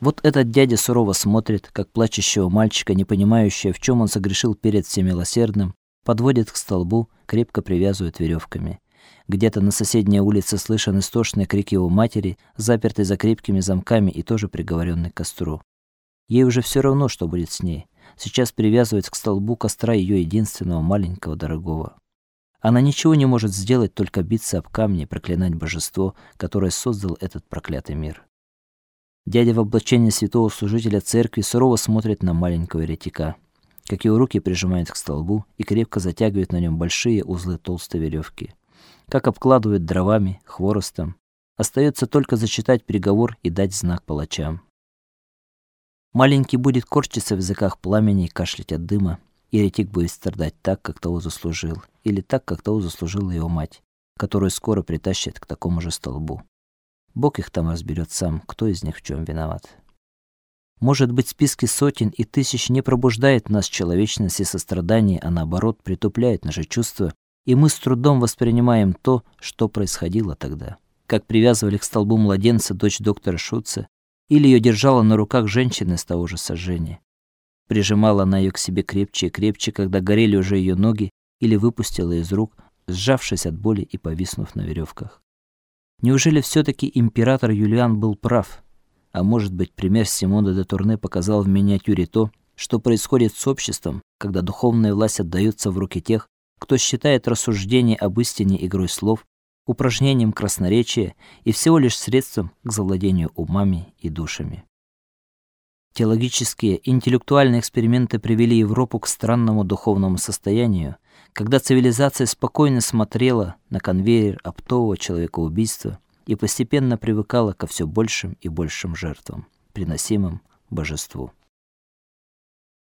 Вот этот дядя сурово смотрит, как плачущего мальчика, не понимающего, в чем он согрешил перед всемилосердным, подводит к столбу, крепко привязывает веревками. Где-то на соседней улице слышен истошный крик его матери, запертой за крепкими замками и тоже приговоренной к костру. Ей уже все равно, что будет с ней. Сейчас привязывать к столбу костра ее единственного маленького дорогого. Она ничего не может сделать, только биться об камни проклинать божество, которое создал этот проклятый мир. Дядя в облачении святого служителя церкви сурово смотрит на маленького еретика, как его руки прижимают к столбу и крепко затягивают на нем большие узлы толстой веревки, как обкладывают дровами, хворостом. Остается только зачитать приговор и дать знак палачам. Маленький будет корчиться в языках пламени и кашлять от дыма, и еретик будет страдать так, как того заслужил, или так, как того заслужила его мать, которую скоро притащат к такому же столбу. Бог их там разберет сам, кто из них в чем виноват. Может быть, списки сотен и тысяч не пробуждают в нас человечность и сострадание, а наоборот, притупляют наши чувства, и мы с трудом воспринимаем то, что происходило тогда. Как привязывали к столбу младенца дочь доктора Шутца, или ее держала на руках женщина из того же сожжения. Прижимала она ее к себе крепче и крепче, когда горели уже ее ноги, или выпустила из рук, сжавшись от боли и повиснув на веревках. Неужели все таки император Юлиан был прав? А может быть, пример Симона де Турне показал в миниатюре то, что происходит с обществом, когда духовная власть отдается в руки тех, кто считает рассуждение об истине игрой слов, упражнением красноречия и всего лишь средством к завладению умами и душами. Теологические интеллектуальные эксперименты привели Европу к странному духовному состоянию, когда цивилизация спокойно смотрела на конвейер оптового человекоубийства и постепенно привыкала ко все большим и большим жертвам, приносимым божеству.